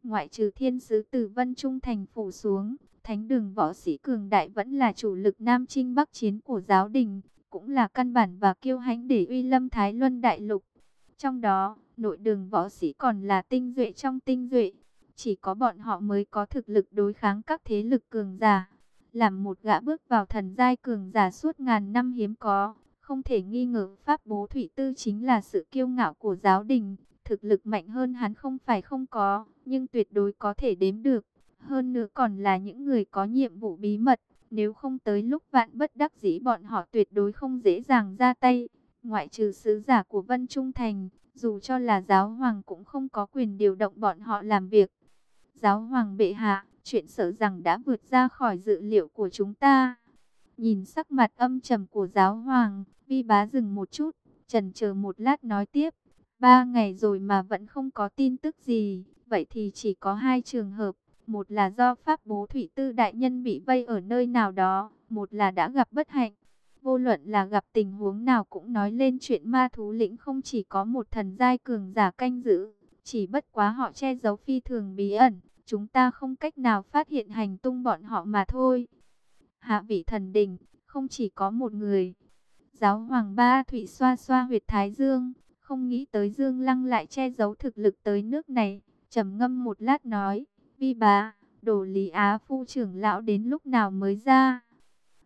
Ngoại trừ thiên sứ từ Vân Trung Thành phủ xuống, thánh đường võ sĩ cường đại vẫn là chủ lực Nam Trinh Bắc Chiến của giáo đình, cũng là căn bản và kiêu hãnh để uy lâm Thái Luân Đại Lục. Trong đó, nội đường võ sĩ còn là tinh duệ trong tinh duệ. Chỉ có bọn họ mới có thực lực đối kháng các thế lực cường giả. Làm một gã bước vào thần giai cường giả suốt ngàn năm hiếm có. Không thể nghi ngờ Pháp Bố Thủy Tư chính là sự kiêu ngạo của giáo đình. Thực lực mạnh hơn hắn không phải không có, nhưng tuyệt đối có thể đếm được. Hơn nữa còn là những người có nhiệm vụ bí mật. Nếu không tới lúc vạn bất đắc dĩ bọn họ tuyệt đối không dễ dàng ra tay. Ngoại trừ sứ giả của Vân Trung Thành, dù cho là giáo hoàng cũng không có quyền điều động bọn họ làm việc. Giáo hoàng bệ hạ, chuyện sợ rằng đã vượt ra khỏi dự liệu của chúng ta. Nhìn sắc mặt âm trầm của giáo hoàng, vi bá dừng một chút, trần chờ một lát nói tiếp. Ba ngày rồi mà vẫn không có tin tức gì, vậy thì chỉ có hai trường hợp. Một là do Pháp Bố Thủy Tư Đại Nhân bị vây ở nơi nào đó, một là đã gặp bất hạnh. Vô luận là gặp tình huống nào cũng nói lên chuyện ma thú lĩnh không chỉ có một thần giai cường giả canh giữ, chỉ bất quá họ che giấu phi thường bí ẩn, chúng ta không cách nào phát hiện hành tung bọn họ mà thôi. Hạ vị thần đình, không chỉ có một người. Giáo hoàng ba thủy xoa xoa huyệt thái dương, không nghĩ tới dương lăng lại che giấu thực lực tới nước này, trầm ngâm một lát nói, vi bá, đồ lý á phu trưởng lão đến lúc nào mới ra.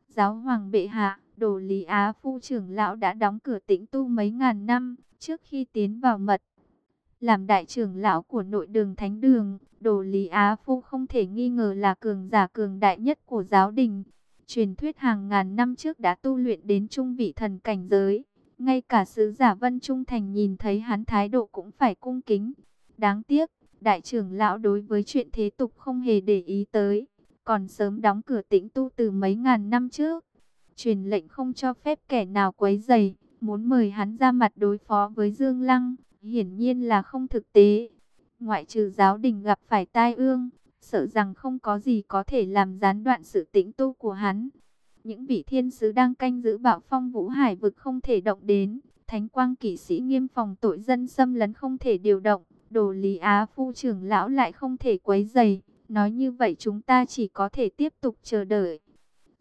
Giáo hoàng bệ hạ, Đồ Lý Á Phu trưởng lão đã đóng cửa tĩnh tu mấy ngàn năm, trước khi tiến vào mật. Làm đại trưởng lão của nội đường Thánh Đường, Đồ Lý Á Phu không thể nghi ngờ là cường giả cường đại nhất của giáo đình. Truyền thuyết hàng ngàn năm trước đã tu luyện đến trung vị thần cảnh giới. Ngay cả sứ giả Vân Trung Thành nhìn thấy hắn thái độ cũng phải cung kính. Đáng tiếc, đại trưởng lão đối với chuyện thế tục không hề để ý tới. Còn sớm đóng cửa tĩnh tu từ mấy ngàn năm trước. Truyền lệnh không cho phép kẻ nào quấy rầy, muốn mời hắn ra mặt đối phó với Dương Lăng, hiển nhiên là không thực tế. Ngoại trừ giáo đình gặp phải tai ương, sợ rằng không có gì có thể làm gián đoạn sự tĩnh tu của hắn. Những vị thiên sứ đang canh giữ bạo phong vũ hải vực không thể động đến, thánh quang kỵ sĩ nghiêm phòng tội dân xâm lấn không thể điều động, đồ lý Á phu trưởng lão lại không thể quấy dày. Nói như vậy chúng ta chỉ có thể tiếp tục chờ đợi.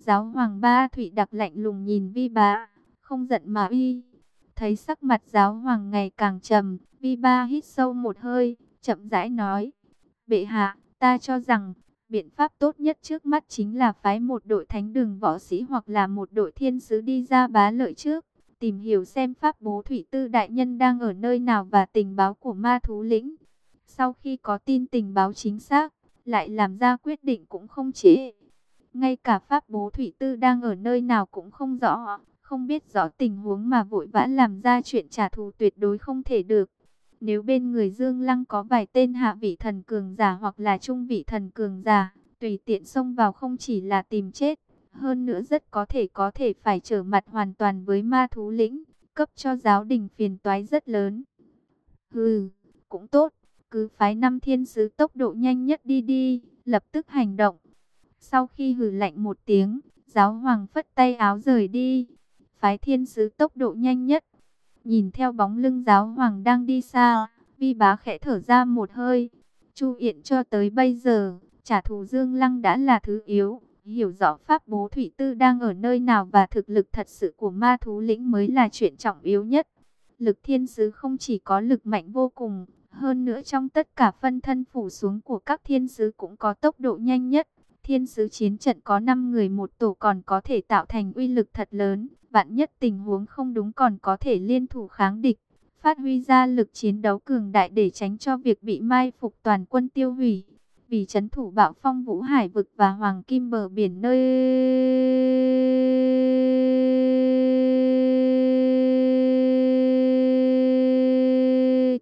Giáo hoàng ba thủy đặc lạnh lùng nhìn vi bá, không giận mà uy. Thấy sắc mặt giáo hoàng ngày càng trầm, vi ba hít sâu một hơi, chậm rãi nói. Bệ hạ, ta cho rằng, biện pháp tốt nhất trước mắt chính là phái một đội thánh đường võ sĩ hoặc là một đội thiên sứ đi ra bá lợi trước. Tìm hiểu xem pháp bố thủy tư đại nhân đang ở nơi nào và tình báo của ma thú lĩnh. Sau khi có tin tình báo chính xác, lại làm ra quyết định cũng không chế. Ngay cả pháp bố thủy tư đang ở nơi nào cũng không rõ, không biết rõ tình huống mà vội vã làm ra chuyện trả thù tuyệt đối không thể được. Nếu bên người Dương Lăng có vài tên hạ vị thần cường giả hoặc là trung vị thần cường giả, tùy tiện xông vào không chỉ là tìm chết, hơn nữa rất có thể có thể phải trở mặt hoàn toàn với ma thú lĩnh, cấp cho giáo đình phiền toái rất lớn. Hừ, cũng tốt, cứ phái năm thiên sứ tốc độ nhanh nhất đi đi, lập tức hành động. Sau khi hử lạnh một tiếng, giáo hoàng phất tay áo rời đi. Phái thiên sứ tốc độ nhanh nhất. Nhìn theo bóng lưng giáo hoàng đang đi xa, vi bá khẽ thở ra một hơi. Chu Yện cho tới bây giờ, trả thù Dương Lăng đã là thứ yếu. Hiểu rõ pháp bố thủy tư đang ở nơi nào và thực lực thật sự của ma thú lĩnh mới là chuyện trọng yếu nhất. Lực thiên sứ không chỉ có lực mạnh vô cùng, hơn nữa trong tất cả phân thân phủ xuống của các thiên sứ cũng có tốc độ nhanh nhất. Thiên sứ chiến trận có 5 người một tổ còn có thể tạo thành uy lực thật lớn. Vạn nhất tình huống không đúng còn có thể liên thủ kháng địch. Phát huy ra lực chiến đấu cường đại để tránh cho việc bị mai phục toàn quân tiêu hủy. Vì chấn thủ bạo phong vũ hải vực và hoàng kim bờ biển nơi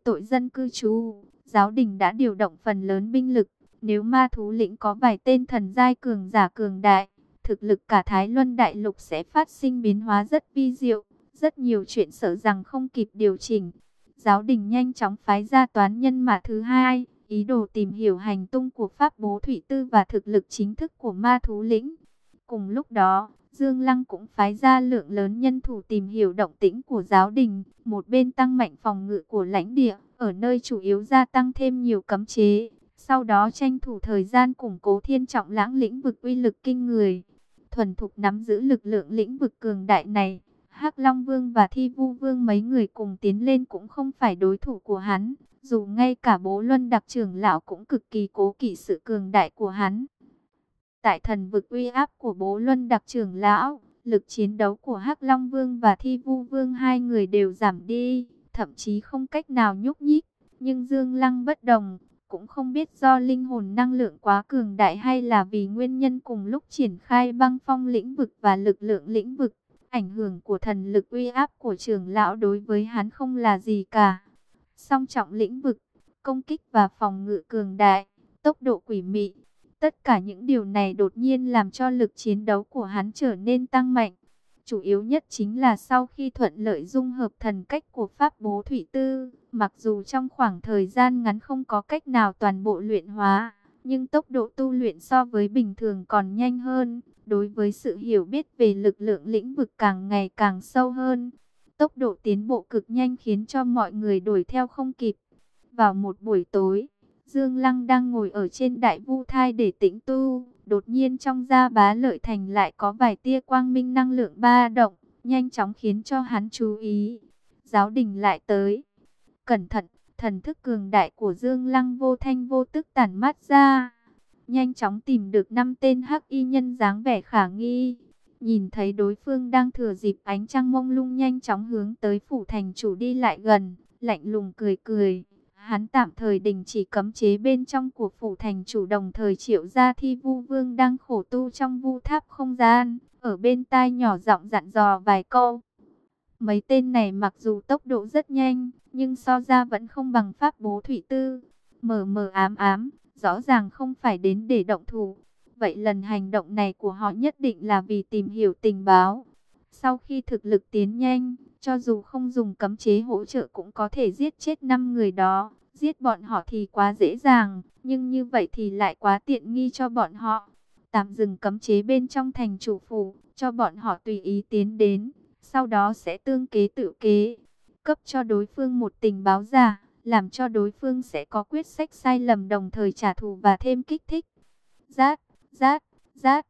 tội dân cư trú, giáo đình đã điều động phần lớn binh lực. Nếu ma thú lĩnh có vài tên thần giai cường giả cường đại, thực lực cả Thái Luân Đại Lục sẽ phát sinh biến hóa rất vi diệu. Rất nhiều chuyện sợ rằng không kịp điều chỉnh. Giáo đình nhanh chóng phái ra toán nhân mà thứ hai, ý đồ tìm hiểu hành tung của Pháp Bố Thủy Tư và thực lực chính thức của ma thú lĩnh. Cùng lúc đó, Dương Lăng cũng phái ra lượng lớn nhân thủ tìm hiểu động tĩnh của giáo đình, một bên tăng mạnh phòng ngự của lãnh địa, ở nơi chủ yếu gia tăng thêm nhiều cấm chế, sau đó tranh thủ thời gian củng cố thiên trọng lãng lĩnh vực uy lực kinh người. Thuần thục nắm giữ lực lượng lĩnh vực cường đại này, hắc Long Vương và Thi Vu Vương mấy người cùng tiến lên cũng không phải đối thủ của hắn, dù ngay cả bố Luân đặc trưởng lão cũng cực kỳ cố kỵ sự cường đại của hắn. Tại thần vực uy áp của bố Luân đặc trưởng lão, lực chiến đấu của hắc Long Vương và Thi Vu Vương hai người đều giảm đi, thậm chí không cách nào nhúc nhích. Nhưng Dương Lăng bất đồng, cũng không biết do linh hồn năng lượng quá cường đại hay là vì nguyên nhân cùng lúc triển khai băng phong lĩnh vực và lực lượng lĩnh vực. Ảnh hưởng của thần lực uy áp của trưởng lão đối với hắn không là gì cả. Song trọng lĩnh vực, công kích và phòng ngự cường đại, tốc độ quỷ mị, Tất cả những điều này đột nhiên làm cho lực chiến đấu của hắn trở nên tăng mạnh. Chủ yếu nhất chính là sau khi thuận lợi dung hợp thần cách của Pháp Bố Thủy Tư, mặc dù trong khoảng thời gian ngắn không có cách nào toàn bộ luyện hóa, nhưng tốc độ tu luyện so với bình thường còn nhanh hơn. Đối với sự hiểu biết về lực lượng lĩnh vực càng ngày càng sâu hơn, tốc độ tiến bộ cực nhanh khiến cho mọi người đuổi theo không kịp. Vào một buổi tối, Dương Lăng đang ngồi ở trên đại vu thai để tĩnh tu. Đột nhiên trong da bá lợi thành lại có vài tia quang minh năng lượng ba động, nhanh chóng khiến cho hắn chú ý. Giáo đình lại tới. Cẩn thận, thần thức cường đại của Dương Lăng vô thanh vô tức tản mát ra. Nhanh chóng tìm được năm tên hắc y nhân dáng vẻ khả nghi. Nhìn thấy đối phương đang thừa dịp ánh trăng mông lung nhanh chóng hướng tới phủ thành chủ đi lại gần, lạnh lùng cười cười. Hắn tạm thời đình chỉ cấm chế bên trong của phủ thành chủ đồng thời triệu ra thi vu vương đang khổ tu trong vu tháp không gian, ở bên tai nhỏ giọng dặn dò vài câu. Mấy tên này mặc dù tốc độ rất nhanh, nhưng so ra vẫn không bằng pháp bố thủy tư. Mờ mờ ám ám, rõ ràng không phải đến để động thủ. Vậy lần hành động này của họ nhất định là vì tìm hiểu tình báo. Sau khi thực lực tiến nhanh, cho dù không dùng cấm chế hỗ trợ cũng có thể giết chết 5 người đó. Giết bọn họ thì quá dễ dàng, nhưng như vậy thì lại quá tiện nghi cho bọn họ. Tạm dừng cấm chế bên trong thành chủ phủ, cho bọn họ tùy ý tiến đến. Sau đó sẽ tương kế tự kế, cấp cho đối phương một tình báo giả, làm cho đối phương sẽ có quyết sách sai lầm đồng thời trả thù và thêm kích thích. Rát, rát, rát,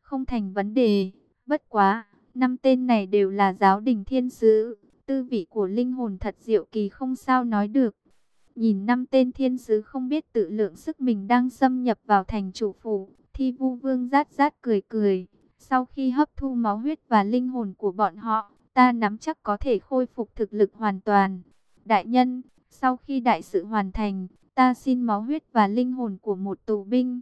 không thành vấn đề, bất quá, năm tên này đều là giáo đình thiên sứ, tư vị của linh hồn thật diệu kỳ không sao nói được. Nhìn năm tên thiên sứ không biết tự lượng sức mình đang xâm nhập vào thành chủ phủ, thi vu vương rát rát cười cười. Sau khi hấp thu máu huyết và linh hồn của bọn họ, ta nắm chắc có thể khôi phục thực lực hoàn toàn. Đại nhân, sau khi đại sự hoàn thành, ta xin máu huyết và linh hồn của một tù binh.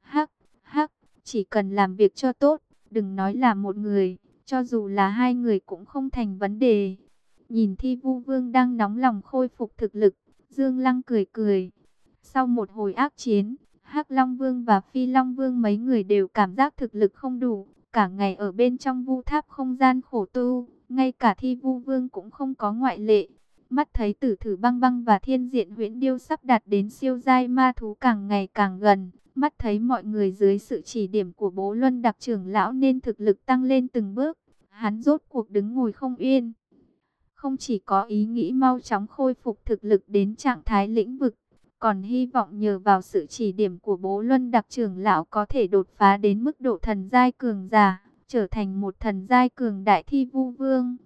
Hắc, hắc, chỉ cần làm việc cho tốt, đừng nói là một người, cho dù là hai người cũng không thành vấn đề. Nhìn thi vu vương đang nóng lòng khôi phục thực lực, Dương Lăng cười cười. Sau một hồi ác chiến, Hắc Long Vương và Phi Long Vương mấy người đều cảm giác thực lực không đủ, cả ngày ở bên trong vu tháp không gian khổ tu, ngay cả thi vu vương cũng không có ngoại lệ. Mắt thấy tử thử băng băng và thiên diện huyễn điêu sắp đạt đến siêu giai ma thú càng ngày càng gần. Mắt thấy mọi người dưới sự chỉ điểm của bố luân đặc trưởng lão nên thực lực tăng lên từng bước. Hắn rốt cuộc đứng ngồi không yên. Không chỉ có ý nghĩ mau chóng khôi phục thực lực đến trạng thái lĩnh vực, còn hy vọng nhờ vào sự chỉ điểm của bố luân đặc trưởng lão có thể đột phá đến mức độ thần giai cường giả, trở thành một thần giai cường đại thi vu vương.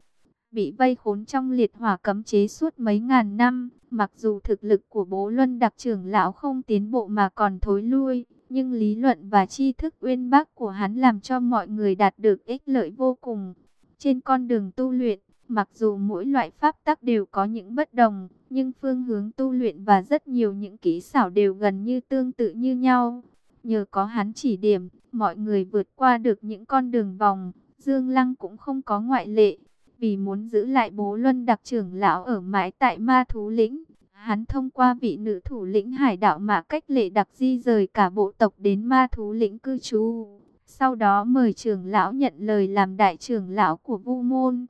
Bị vây khốn trong liệt hỏa cấm chế suốt mấy ngàn năm, mặc dù thực lực của bố luân đặc trưởng lão không tiến bộ mà còn thối lui, nhưng lý luận và tri thức uyên bác của hắn làm cho mọi người đạt được ích lợi vô cùng. Trên con đường tu luyện, Mặc dù mỗi loại pháp tắc đều có những bất đồng, nhưng phương hướng tu luyện và rất nhiều những kỹ xảo đều gần như tương tự như nhau. Nhờ có hắn chỉ điểm, mọi người vượt qua được những con đường vòng, Dương Lăng cũng không có ngoại lệ. Vì muốn giữ lại bố luân đặc trưởng lão ở mãi tại ma thú lĩnh, hắn thông qua vị nữ thủ lĩnh hải đạo mà cách lệ đặc di rời cả bộ tộc đến ma thú lĩnh cư trú. Sau đó mời trưởng lão nhận lời làm đại trưởng lão của vu môn.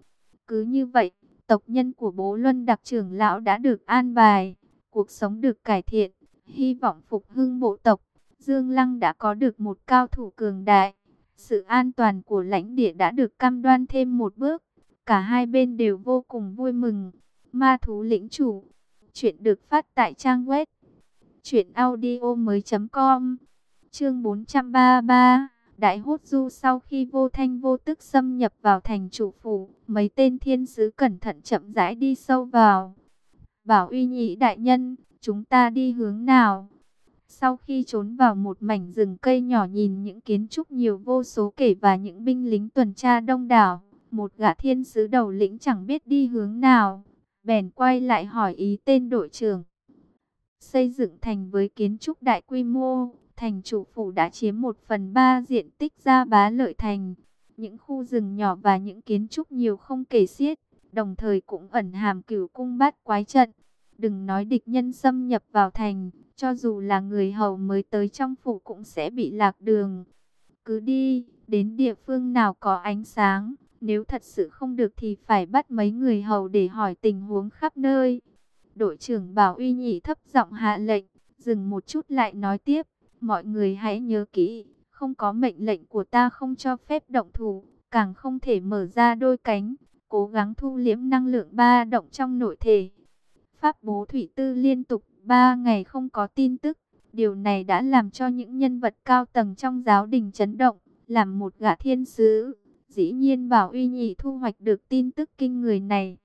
Cứ như vậy, tộc nhân của bố Luân đặc trưởng lão đã được an bài, cuộc sống được cải thiện, hy vọng phục hưng bộ tộc. Dương Lăng đã có được một cao thủ cường đại, sự an toàn của lãnh địa đã được cam đoan thêm một bước. Cả hai bên đều vô cùng vui mừng. Ma thú lĩnh chủ, chuyện được phát tại trang web truyện audio mới.com Chương 433 Đại hốt du sau khi vô thanh vô tức xâm nhập vào thành chủ phủ, mấy tên thiên sứ cẩn thận chậm rãi đi sâu vào. Bảo uy nhị đại nhân, chúng ta đi hướng nào? Sau khi trốn vào một mảnh rừng cây nhỏ nhìn những kiến trúc nhiều vô số kể và những binh lính tuần tra đông đảo, một gã thiên sứ đầu lĩnh chẳng biết đi hướng nào, bèn quay lại hỏi ý tên đội trưởng. Xây dựng thành với kiến trúc đại quy mô, thành chủ phủ đã chiếm một phần ba diện tích ra bá lợi thành. Những khu rừng nhỏ và những kiến trúc nhiều không kể xiết, đồng thời cũng ẩn hàm cửu cung bát quái trận. Đừng nói địch nhân xâm nhập vào thành, cho dù là người hầu mới tới trong phủ cũng sẽ bị lạc đường. Cứ đi, đến địa phương nào có ánh sáng, nếu thật sự không được thì phải bắt mấy người hầu để hỏi tình huống khắp nơi. Đội trưởng Bảo Uy Nhị thấp giọng hạ lệnh, dừng một chút lại nói tiếp. Mọi người hãy nhớ kỹ, không có mệnh lệnh của ta không cho phép động thủ, càng không thể mở ra đôi cánh, cố gắng thu liễm năng lượng ba động trong nội thể. Pháp bố thủy tư liên tục 3 ngày không có tin tức, điều này đã làm cho những nhân vật cao tầng trong giáo đình chấn động, làm một gã thiên sứ. Dĩ nhiên bảo uy nhị thu hoạch được tin tức kinh người này.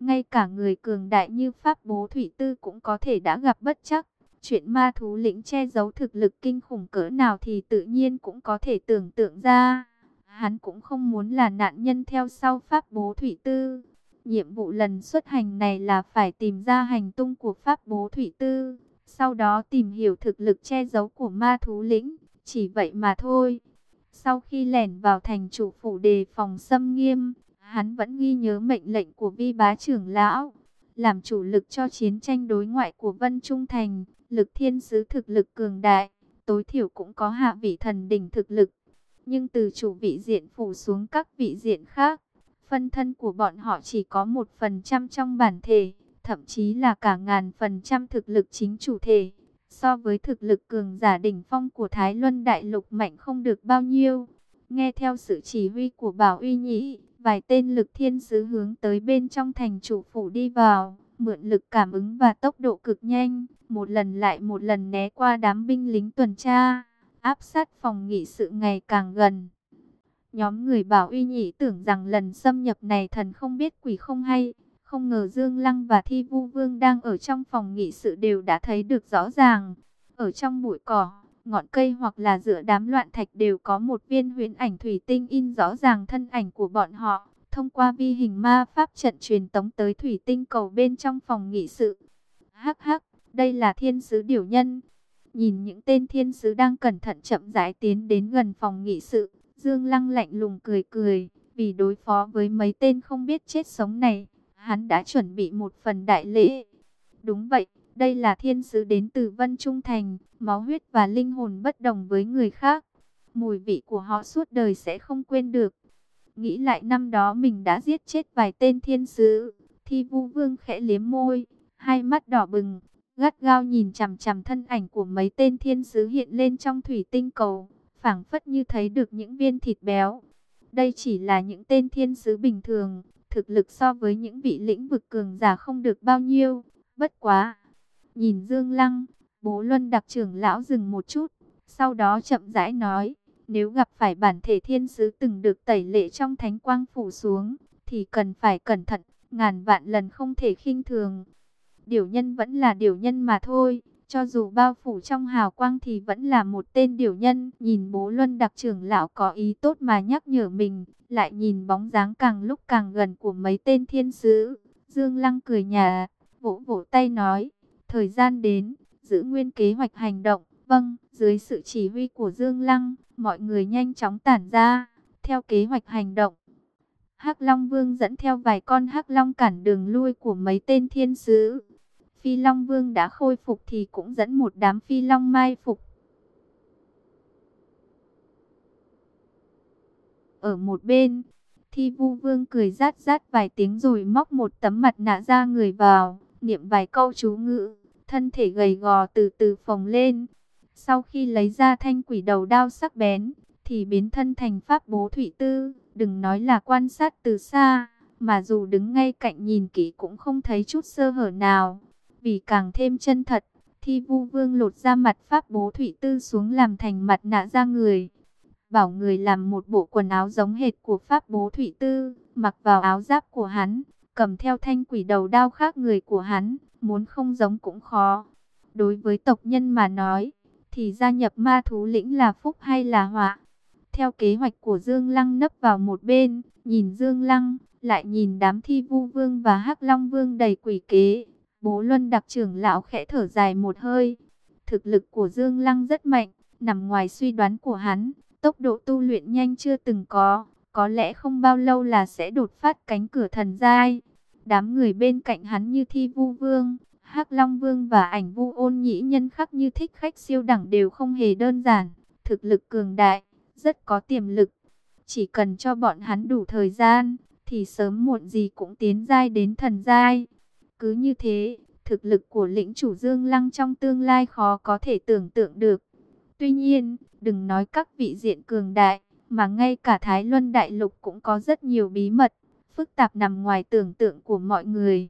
Ngay cả người cường đại như Pháp bố thủy tư cũng có thể đã gặp bất chắc. Chuyện ma thú lĩnh che giấu thực lực kinh khủng cỡ nào thì tự nhiên cũng có thể tưởng tượng ra. Hắn cũng không muốn là nạn nhân theo sau Pháp Bố Thủy Tư. Nhiệm vụ lần xuất hành này là phải tìm ra hành tung của Pháp Bố Thủy Tư. Sau đó tìm hiểu thực lực che giấu của ma thú lĩnh. Chỉ vậy mà thôi. Sau khi lẻn vào thành chủ phủ đề phòng xâm nghiêm, hắn vẫn ghi nhớ mệnh lệnh của vi bá trưởng lão. Làm chủ lực cho chiến tranh đối ngoại của Vân Trung Thành, lực thiên sứ thực lực cường đại, tối thiểu cũng có hạ vị thần đỉnh thực lực. Nhưng từ chủ vị diện phủ xuống các vị diện khác, phân thân của bọn họ chỉ có một phần trăm trong bản thể, thậm chí là cả ngàn phần trăm thực lực chính chủ thể. So với thực lực cường giả đỉnh phong của Thái Luân Đại Lục mạnh không được bao nhiêu. Nghe theo sự chỉ huy của Bảo Uy Nhĩ, vài tên lực thiên sứ hướng tới bên trong thành chủ phủ đi vào, mượn lực cảm ứng và tốc độ cực nhanh, một lần lại một lần né qua đám binh lính tuần tra, áp sát phòng nghị sự ngày càng gần. Nhóm người bảo uy nhị tưởng rằng lần xâm nhập này thần không biết quỷ không hay, không ngờ Dương Lăng và Thi Vu Vương đang ở trong phòng nghị sự đều đã thấy được rõ ràng. Ở trong bụi cỏ, ngọn cây hoặc là giữa đám loạn thạch đều có một viên huyễn ảnh thủy tinh in rõ ràng thân ảnh của bọn họ. Thông qua vi hình ma pháp trận truyền tống tới thủy tinh cầu bên trong phòng nghị sự. Hắc hắc, đây là thiên sứ điều nhân. Nhìn những tên thiên sứ đang cẩn thận chậm rãi tiến đến gần phòng nghị sự. Dương Lăng lạnh lùng cười cười, vì đối phó với mấy tên không biết chết sống này, hắn đã chuẩn bị một phần đại lễ. Đúng vậy, đây là thiên sứ đến từ Vân Trung Thành, máu huyết và linh hồn bất đồng với người khác. Mùi vị của họ suốt đời sẽ không quên được. Nghĩ lại năm đó mình đã giết chết vài tên thiên sứ, thi vu vương khẽ liếm môi, hai mắt đỏ bừng, gắt gao nhìn chằm chằm thân ảnh của mấy tên thiên sứ hiện lên trong thủy tinh cầu, phảng phất như thấy được những viên thịt béo. Đây chỉ là những tên thiên sứ bình thường, thực lực so với những vị lĩnh vực cường giả không được bao nhiêu, bất quá. Nhìn Dương Lăng, bố Luân đặc trưởng lão dừng một chút, sau đó chậm rãi nói, nếu gặp phải bản thể thiên sứ từng được tẩy lệ trong thánh quang phủ xuống, thì cần phải cẩn thận, ngàn vạn lần không thể khinh thường. Điều nhân vẫn là điều nhân mà thôi, cho dù bao phủ trong hào quang thì vẫn là một tên điều nhân. Nhìn bố Luân đặc trưởng lão có ý tốt mà nhắc nhở mình, lại nhìn bóng dáng càng lúc càng gần của mấy tên thiên sứ. Dương Lăng cười nhà, vỗ vỗ tay nói, thời gian đến, giữ nguyên kế hoạch hành động. Vâng, dưới sự chỉ huy của Dương Lăng, mọi người nhanh chóng tản ra, theo kế hoạch hành động. Hắc Long Vương dẫn theo vài con Hắc Long cản đường lui của mấy tên thiên sứ. Phi Long Vương đã khôi phục thì cũng dẫn một đám Phi Long mai phục. Ở một bên, Thi Vu Vương cười rát rát vài tiếng rồi móc một tấm mặt nạ ra người vào, niệm vài câu chú ngữ, thân thể gầy gò từ từ phồng lên. Sau khi lấy ra thanh quỷ đầu đao sắc bén, thì biến thân thành pháp bố thủy tư, đừng nói là quan sát từ xa, mà dù đứng ngay cạnh nhìn kỹ cũng không thấy chút sơ hở nào. Vì càng thêm chân thật, thi vu vương lột ra mặt pháp bố thủy tư xuống làm thành mặt nạ ra người. Bảo người làm một bộ quần áo giống hệt của pháp bố thủy tư, mặc vào áo giáp của hắn, cầm theo thanh quỷ đầu đao khác người của hắn, muốn không giống cũng khó. Đối với tộc nhân mà nói, thì gia nhập ma thú lĩnh là phúc hay là họa. Theo kế hoạch của Dương Lăng nấp vào một bên, nhìn Dương Lăng, lại nhìn đám thi vu vương và hắc long vương đầy quỷ kế. Bố Luân đặc trưởng lão khẽ thở dài một hơi. Thực lực của Dương Lăng rất mạnh, nằm ngoài suy đoán của hắn, tốc độ tu luyện nhanh chưa từng có, có lẽ không bao lâu là sẽ đột phát cánh cửa thần giai. Đám người bên cạnh hắn như Thi Vu Vương, Hắc Long Vương và ảnh vu ôn nhĩ nhân khắc như thích khách siêu đẳng đều không hề đơn giản, thực lực cường đại, rất có tiềm lực. Chỉ cần cho bọn hắn đủ thời gian, thì sớm muộn gì cũng tiến giai đến thần giai. Cứ như thế, thực lực của lĩnh chủ Dương Lăng trong tương lai khó có thể tưởng tượng được. Tuy nhiên, đừng nói các vị diện cường đại, mà ngay cả Thái Luân Đại Lục cũng có rất nhiều bí mật, phức tạp nằm ngoài tưởng tượng của mọi người.